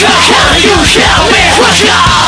Russia, you shall be Russia!